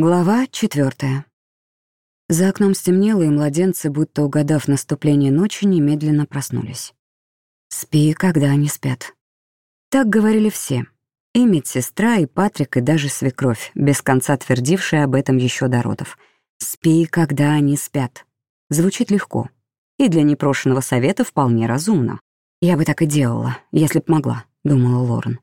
Глава четвертая. За окном стемнело, и младенцы, будто угадав наступление ночи, немедленно проснулись. «Спи, когда они спят». Так говорили все. И медсестра, и Патрик, и даже свекровь, без конца твердившая об этом еще до родов. «Спи, когда они спят». Звучит легко. И для непрошенного совета вполне разумно. «Я бы так и делала, если б могла», — думала Лорен.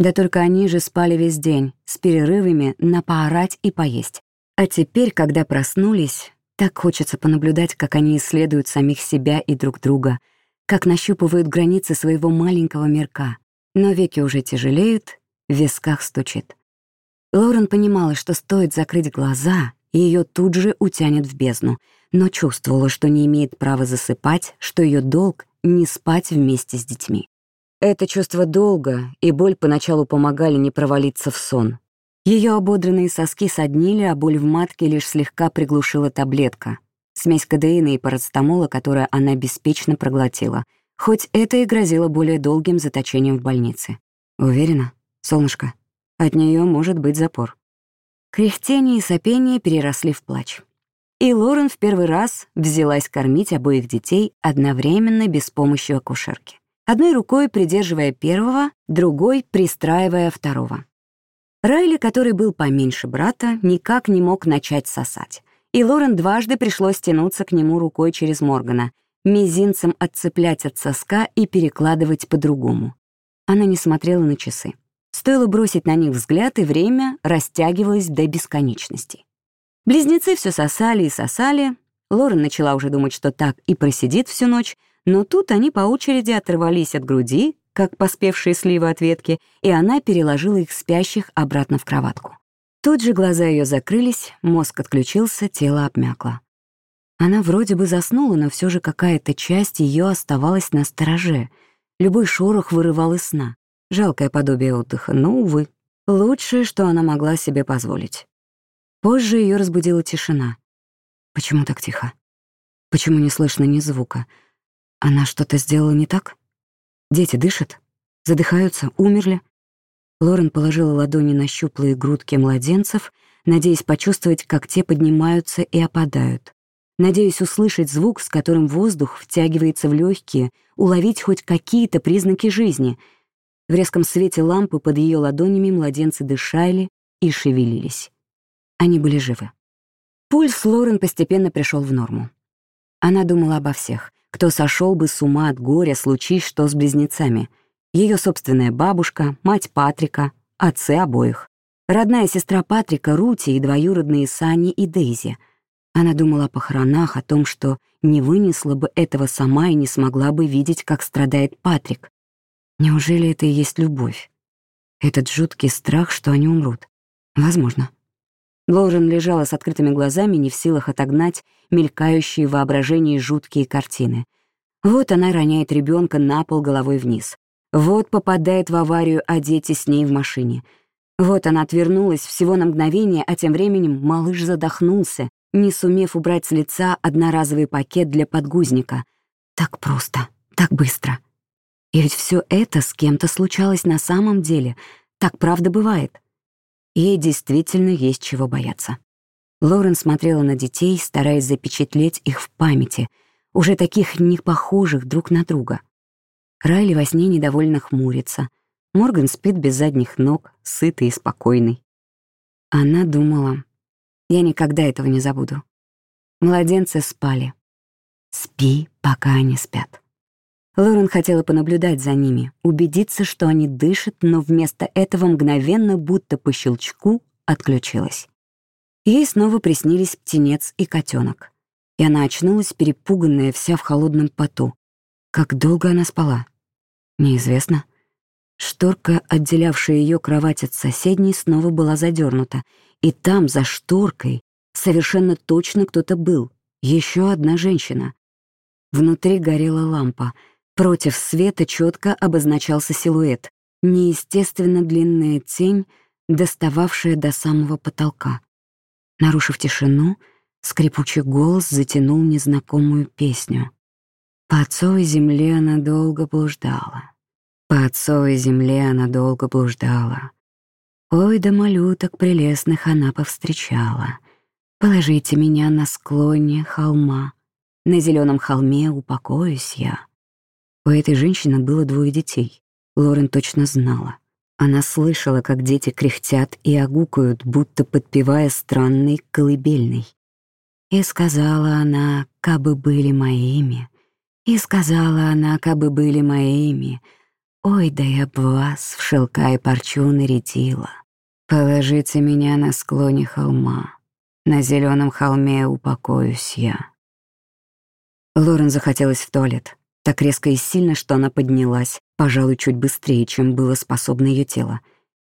Да только они же спали весь день, с перерывами на поорать и поесть. А теперь, когда проснулись, так хочется понаблюдать, как они исследуют самих себя и друг друга, как нащупывают границы своего маленького мирка. Но веки уже тяжелеют, в висках стучит. Лорен понимала, что стоит закрыть глаза, и ее тут же утянет в бездну, но чувствовала, что не имеет права засыпать, что ее долг — не спать вместе с детьми. Это чувство долга и боль поначалу помогали не провалиться в сон. Ее ободранные соски соднили, а боль в матке лишь слегка приглушила таблетка. Смесь кадеина и парацетамола, которую она беспечно проглотила. Хоть это и грозило более долгим заточением в больнице. Уверена, солнышко, от нее может быть запор. Кряхтение и сопение переросли в плач. И Лорен в первый раз взялась кормить обоих детей одновременно без помощи акушерки одной рукой придерживая первого, другой пристраивая второго. Райли, который был поменьше брата, никак не мог начать сосать, и Лорен дважды пришлось тянуться к нему рукой через Моргана, мизинцем отцеплять от соска и перекладывать по-другому. Она не смотрела на часы. Стоило бросить на них взгляд, и время растягивалось до бесконечности. Близнецы все сосали и сосали. Лорен начала уже думать, что так и просидит всю ночь, но тут они по очереди оторвались от груди, как поспевшие сливы от ветки, и она переложила их спящих обратно в кроватку. Тут же глаза ее закрылись, мозг отключился, тело обмякло. Она вроде бы заснула, но все же какая-то часть ее оставалась на стороже. Любой шорох вырывал из сна. Жалкое подобие отдыха, но, увы, лучшее, что она могла себе позволить. Позже ее разбудила тишина. Почему так тихо? Почему не слышно ни звука? Она что-то сделала не так? Дети дышат? Задыхаются? Умерли? Лорен положила ладони на щуплые грудки младенцев, надеясь почувствовать, как те поднимаются и опадают. Надеясь услышать звук, с которым воздух втягивается в легкие, уловить хоть какие-то признаки жизни. В резком свете лампы под ее ладонями младенцы дышали и шевелились. Они были живы. Пульс Лорен постепенно пришел в норму. Она думала обо всех — кто сошел бы с ума от горя, случись что с близнецами. Ее собственная бабушка, мать Патрика, отцы обоих. Родная сестра Патрика Рути и двоюродные Сани и Дейзи. Она думала о похоронах, о том, что не вынесла бы этого сама и не смогла бы видеть, как страдает Патрик. Неужели это и есть любовь? Этот жуткий страх, что они умрут. Возможно. Лорен лежала с открытыми глазами, не в силах отогнать мелькающие в жуткие картины. Вот она роняет ребенка на пол головой вниз. Вот попадает в аварию, а дети с ней в машине. Вот она отвернулась всего на мгновение, а тем временем малыш задохнулся, не сумев убрать с лица одноразовый пакет для подгузника. Так просто, так быстро. И ведь все это с кем-то случалось на самом деле. Так правда бывает. Ей действительно есть чего бояться. Лорен смотрела на детей, стараясь запечатлеть их в памяти, уже таких не похожих друг на друга. Райли во сне недовольно хмурится. Морган спит без задних ног, сытый и спокойный. Она думала, я никогда этого не забуду. Младенцы спали. Спи, пока они спят. Лорен хотела понаблюдать за ними, убедиться, что они дышат, но вместо этого мгновенно, будто по щелчку, отключилась. Ей снова приснились птенец и котенок, и она очнулась, перепуганная, вся в холодном поту. Как долго она спала? Неизвестно. Шторка, отделявшая ее кровать от соседней, снова была задернута, и там, за шторкой, совершенно точно кто-то был, еще одна женщина. Внутри горела лампа — Против света четко обозначался силуэт, неестественно длинная тень, достававшая до самого потолка. Нарушив тишину, скрипучий голос затянул незнакомую песню. По отцовой земле она долго блуждала. По отцовой земле она долго блуждала. Ой, да малюток прелестных она повстречала. Положите меня на склоне холма. На зеленом холме упокоюсь я. У этой женщины было двое детей. Лорен точно знала. Она слышала, как дети кряхтят и огукают, будто подпевая странный колыбельный. И сказала она, кабы были моими, и сказала она, кабы были моими, ой, да я б вас в шелка и парчу нарядила. Положите меня на склоне холма, на зеленом холме упокоюсь я. Лорен захотелось в туалет, так резко и сильно, что она поднялась, пожалуй, чуть быстрее, чем было способно ее тело.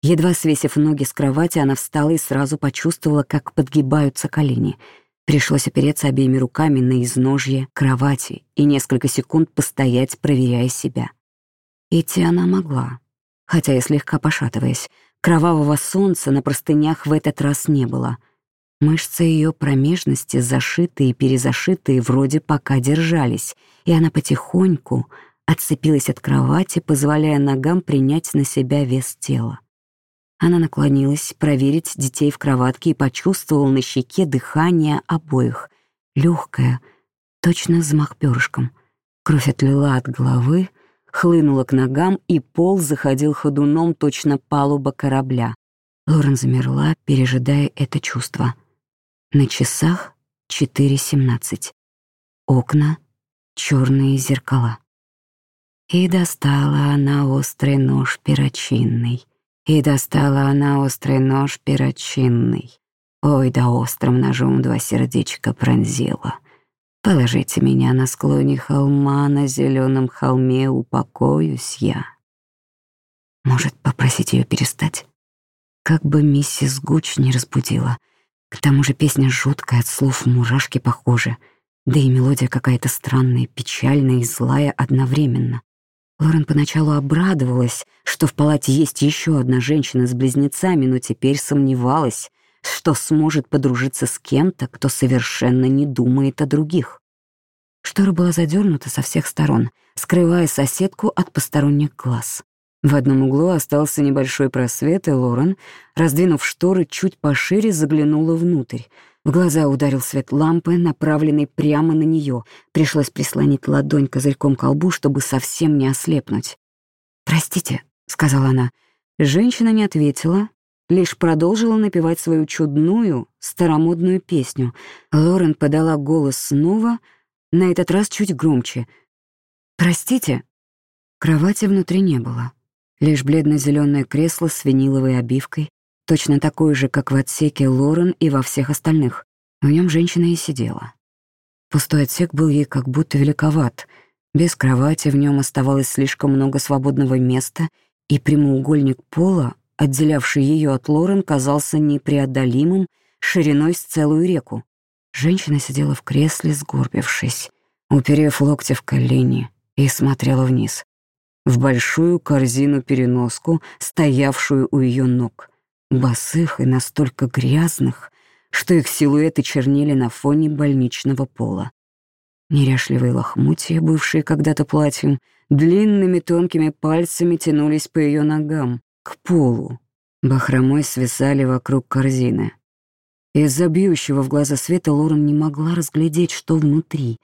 Едва свесив ноги с кровати, она встала и сразу почувствовала, как подгибаются колени — Пришлось опереться обеими руками на изножье кровати и несколько секунд постоять, проверяя себя. Идти она могла, хотя и слегка пошатываясь. Кровавого солнца на простынях в этот раз не было. Мышцы ее промежности, зашитые и перезашитые, вроде пока держались, и она потихоньку отцепилась от кровати, позволяя ногам принять на себя вес тела. Она наклонилась проверить детей в кроватке и почувствовала на щеке дыхание обоих. Легкое, точно взмах перышком. Кровь отлила от головы, хлынула к ногам, и пол заходил ходуном точно палуба корабля. Лорен замерла, пережидая это чувство. На часах 4.17. Окна, черные зеркала. И достала она острый нож перочинный. И достала она острый нож перочинный. Ой, да острым ножом два сердечка пронзила. Положите меня на склоне холма, на зеленом холме упокоюсь я. Может, попросить ее перестать? Как бы миссис Гуч не разбудила. К тому же песня жуткая, от слов мурашки похожа. Да и мелодия какая-то странная, печальная и злая одновременно. Лорен поначалу обрадовалась, что в палате есть еще одна женщина с близнецами, но теперь сомневалась, что сможет подружиться с кем-то, кто совершенно не думает о других. Штора была задернута со всех сторон, скрывая соседку от посторонних глаз. В одном углу остался небольшой просвет, и Лорен, раздвинув шторы, чуть пошире заглянула внутрь — в глаза ударил свет лампы, направленный прямо на нее. Пришлось прислонить ладонь козырьком к колбу, чтобы совсем не ослепнуть. «Простите», — сказала она. Женщина не ответила, лишь продолжила напевать свою чудную, старомодную песню. Лорен подала голос снова, на этот раз чуть громче. «Простите». Кровати внутри не было. Лишь бледно зеленое кресло с виниловой обивкой, точно такой же, как в отсеке Лорен и во всех остальных. В нем женщина и сидела. Пустой отсек был ей как будто великоват. Без кровати в нем оставалось слишком много свободного места, и прямоугольник пола, отделявший ее от Лорен, казался непреодолимым, шириной с целую реку. Женщина сидела в кресле, сгорбившись, уперев локти в колени, и смотрела вниз, в большую корзину-переноску, стоявшую у ее ног босых и настолько грязных, что их силуэты чернели на фоне больничного пола. Неряшливые лохмутья, бывшие когда-то платьем, длинными тонкими пальцами тянулись по ее ногам, к полу. Бахромой свисали вокруг корзины. Из-за бьющего в глаза света Лорен не могла разглядеть, что внутри,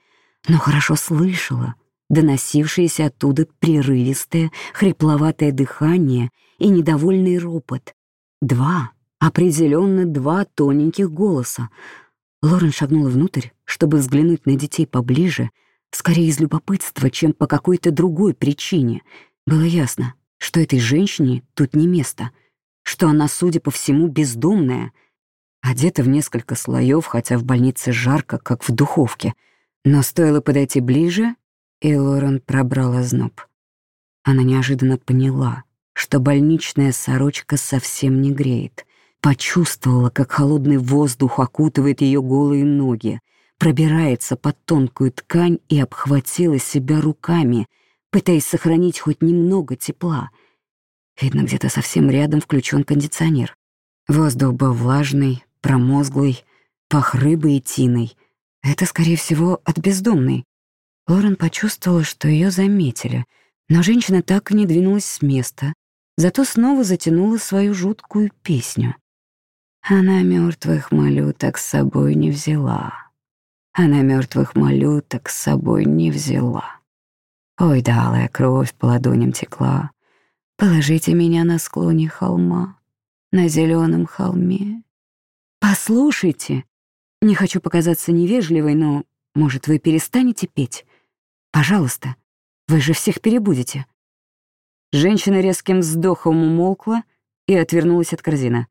но хорошо слышала доносившееся оттуда прерывистое, хрипловатое дыхание и недовольный ропот, Два, определенно два тоненьких голоса. Лорен шагнула внутрь, чтобы взглянуть на детей поближе, скорее из любопытства, чем по какой-то другой причине. Было ясно, что этой женщине тут не место, что она, судя по всему, бездомная, одета в несколько слоев, хотя в больнице жарко, как в духовке. Но стоило подойти ближе, и Лорен пробрала зноб. Она неожиданно поняла, что больничная сорочка совсем не греет. Почувствовала, как холодный воздух окутывает ее голые ноги, пробирается под тонкую ткань и обхватила себя руками, пытаясь сохранить хоть немного тепла. Видно, где-то совсем рядом включен кондиционер. Воздух был влажный, промозглый, пах рыбой и тиной. Это, скорее всего, от бездомной. Лорен почувствовала, что ее заметили, но женщина так и не двинулась с места, зато снова затянула свою жуткую песню. Она мертвых малюток с собой не взяла. Она мертвых малюток с собой не взяла. Ой, далая кровь по ладоням текла. Положите меня на склоне холма, на зеленом холме. Послушайте, не хочу показаться невежливой, но, может, вы перестанете петь? Пожалуйста, вы же всех перебудете. Женщина резким вздохом умолкла и отвернулась от корзины.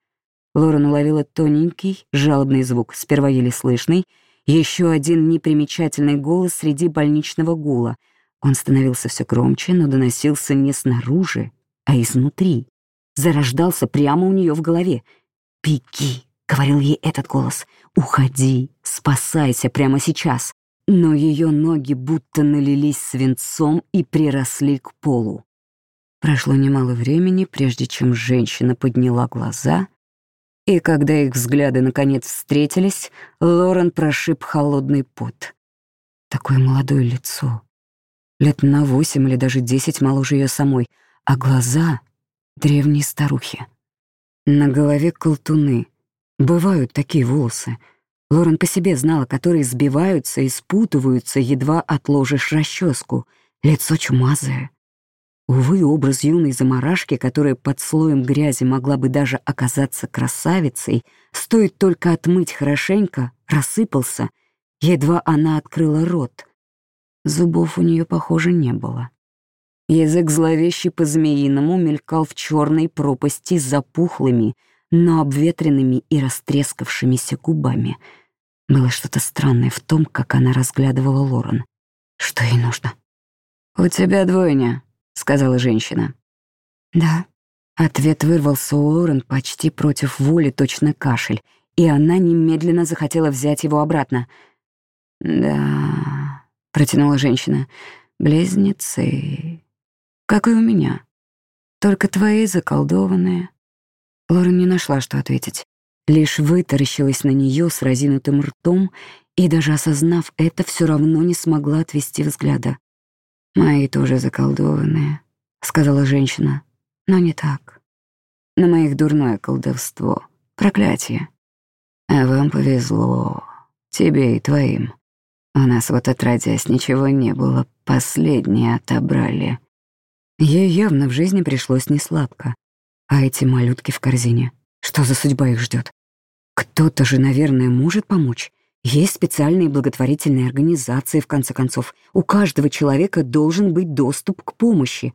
Лорен уловила тоненький, жалобный звук, сперва еле слышный, еще один непримечательный голос среди больничного гула. Он становился все громче, но доносился не снаружи, а изнутри. Зарождался прямо у нее в голове. «Беги!» — говорил ей этот голос. «Уходи! Спасайся прямо сейчас!» Но ее ноги будто налились свинцом и приросли к полу. Прошло немало времени, прежде чем женщина подняла глаза, и когда их взгляды наконец встретились, Лорен прошиб холодный пот. Такое молодое лицо. Лет на восемь или даже десять моложе ее самой, а глаза — древней старухи. На голове колтуны. Бывают такие волосы. Лорен по себе знала, которые сбиваются и спутываются, едва отложишь расческу. Лицо чумазое, Увы, образ юной заморашки, которая под слоем грязи могла бы даже оказаться красавицей, стоит только отмыть хорошенько, рассыпался, едва она открыла рот. Зубов у нее, похоже, не было. Язык зловещий по-змеиному мелькал в черной пропасти с запухлыми, но обветренными и растрескавшимися губами. Было что-то странное в том, как она разглядывала Лорен. Что ей нужно? «У тебя двойня», сказала женщина. «Да». Ответ вырвался у Лорен почти против воли, точно кашель, и она немедленно захотела взять его обратно. «Да», — протянула женщина, — «близнецы, как и у меня, только твои заколдованные». Лорен не нашла, что ответить, лишь вытаращилась на нее с разинутым ртом и, даже осознав это, все равно не смогла отвести взгляда. «Мои тоже заколдованные», — сказала женщина. «Но не так. На моих дурное колдовство, проклятие. А вам повезло, тебе и твоим. У нас вот отродясь ничего не было, последние отобрали». Ей явно в жизни пришлось несладко. А эти малютки в корзине, что за судьба их ждет? Кто-то же, наверное, может помочь. Есть специальные благотворительные организации, в конце концов. У каждого человека должен быть доступ к помощи.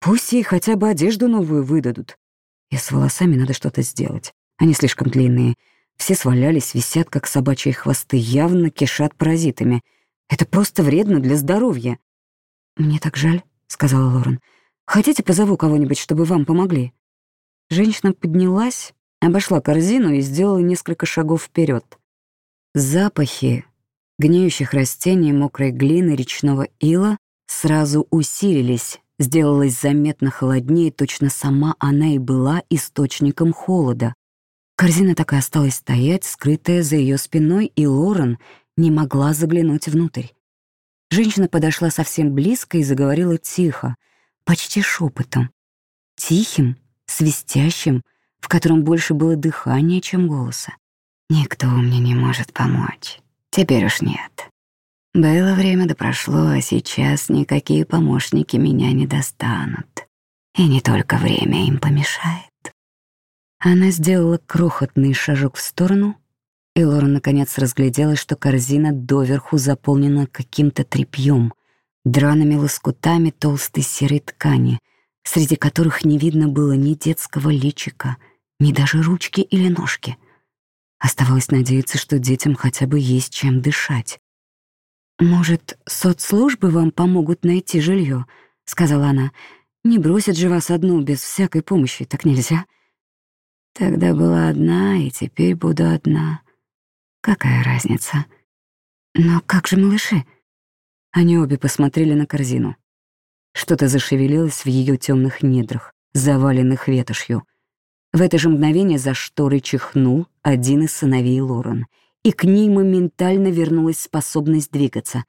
Пусть ей хотя бы одежду новую выдадут. И с волосами надо что-то сделать. Они слишком длинные. Все свалялись, висят, как собачьи хвосты, явно кишат паразитами. Это просто вредно для здоровья. «Мне так жаль», — сказала Лорен. «Хотите, позову кого-нибудь, чтобы вам помогли?» Женщина поднялась, обошла корзину и сделала несколько шагов вперед. Запахи гниющих растений, мокрой глины, речного ила сразу усилились, сделалось заметно холоднее, точно сама она и была источником холода. Корзина так и осталась стоять, скрытая за ее спиной, и Лорен не могла заглянуть внутрь. Женщина подошла совсем близко и заговорила тихо, почти шепотом, тихим, свистящим, в котором больше было дыхания, чем голоса. Никто мне не может помочь. Теперь уж нет. Было время да прошло, а сейчас никакие помощники меня не достанут. И не только время им помешает. Она сделала крохотный шажок в сторону, и Лора наконец разглядела, что корзина доверху заполнена каким-то тряпьем, драными лоскутами толстой серой ткани, среди которых не видно было ни детского личика, ни даже ручки или ножки — Оставалось надеяться, что детям хотя бы есть чем дышать. «Может, соцслужбы вам помогут найти жилье?» — сказала она. «Не бросят же вас одну без всякой помощи, так нельзя?» «Тогда была одна, и теперь буду одна. Какая разница?» «Но как же малыши?» Они обе посмотрели на корзину. Что-то зашевелилось в ее темных недрах, заваленных ветошью — в это же мгновение за шторой чихнул один из сыновей Лорен, и к ней моментально вернулась способность двигаться.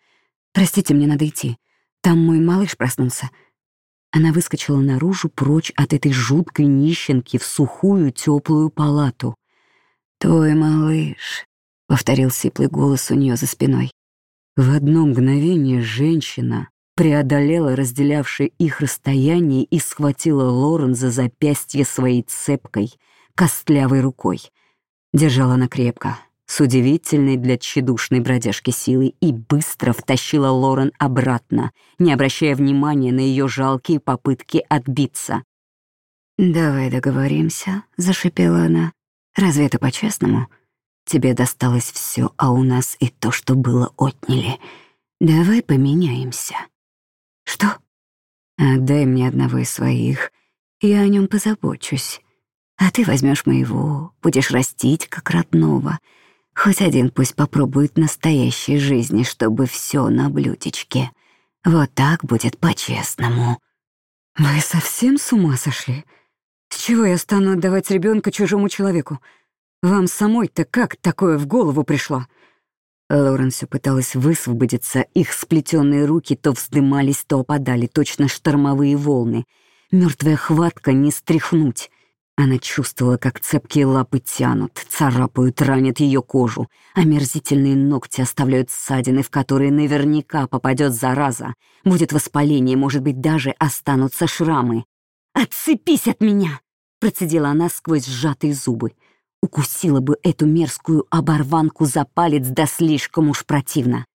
«Простите, мне надо идти. Там мой малыш проснулся». Она выскочила наружу прочь от этой жуткой нищенки в сухую теплую палату. «Твой малыш», — повторил сиплый голос у нее за спиной. В одно мгновение женщина преодолела разделявшее их расстояние и схватила Лорен за запястье своей цепкой, костлявой рукой. Держала она крепко, с удивительной для тщедушной бродяжки силой и быстро втащила Лорен обратно, не обращая внимания на ее жалкие попытки отбиться. «Давай договоримся», — зашипела она. «Разве это по-честному? Тебе досталось все, а у нас и то, что было, отняли. Давай поменяемся». «Что?» «Отдай мне одного из своих, я о нем позабочусь. А ты возьмешь моего, будешь растить как родного. Хоть один пусть попробует настоящей жизни, чтобы все на блюдечке. Вот так будет по-честному». «Вы совсем с ума сошли? С чего я стану отдавать ребенка чужому человеку? Вам самой-то как такое в голову пришло?» Лорен все пыталась высвободиться, их сплетенные руки то вздымались, то опадали, точно штормовые волны. Мертвая хватка не стряхнуть. Она чувствовала, как цепкие лапы тянут, царапают, ранят ее кожу. Омерзительные ногти оставляют ссадины, в которые наверняка попадет зараза. Будет воспаление, может быть, даже останутся шрамы. «Отцепись от меня!» — процедила она сквозь сжатые зубы. Укусила бы эту мерзкую оборванку за палец, да слишком уж противно.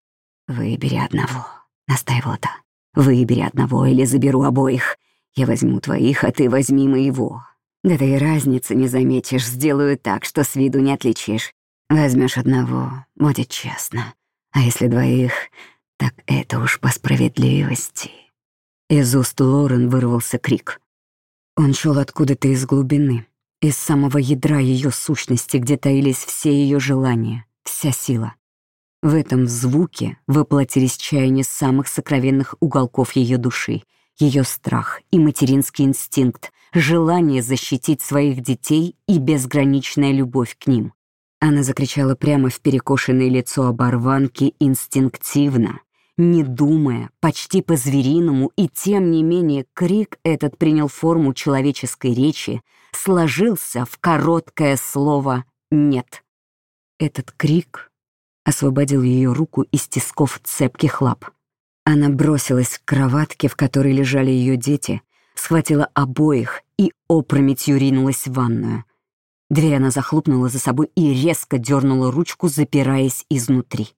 «Выбери одного», — настаивала та. «Выбери одного или заберу обоих. Я возьму твоих, а ты возьми моего. Да ты и разницы не заметишь, сделаю так, что с виду не отличишь. Возьмешь одного, будет честно. А если двоих, так это уж по справедливости». Из уст Лорен вырвался крик. Он шел откуда-то из глубины из самого ядра ее сущности, где таились все ее желания, вся сила. В этом звуке воплотились чаяния самых сокровенных уголков ее души, ее страх и материнский инстинкт, желание защитить своих детей и безграничная любовь к ним. Она закричала прямо в перекошенное лицо оборванки инстинктивно, не думая, почти по-звериному, и тем не менее крик этот принял форму человеческой речи, сложился в короткое слово «нет». Этот крик освободил ее руку из тисков цепких лап. Она бросилась к кроватке, в которой лежали ее дети, схватила обоих и опрометью ринулась в ванную. Дверь она захлопнула за собой и резко дернула ручку, запираясь изнутри.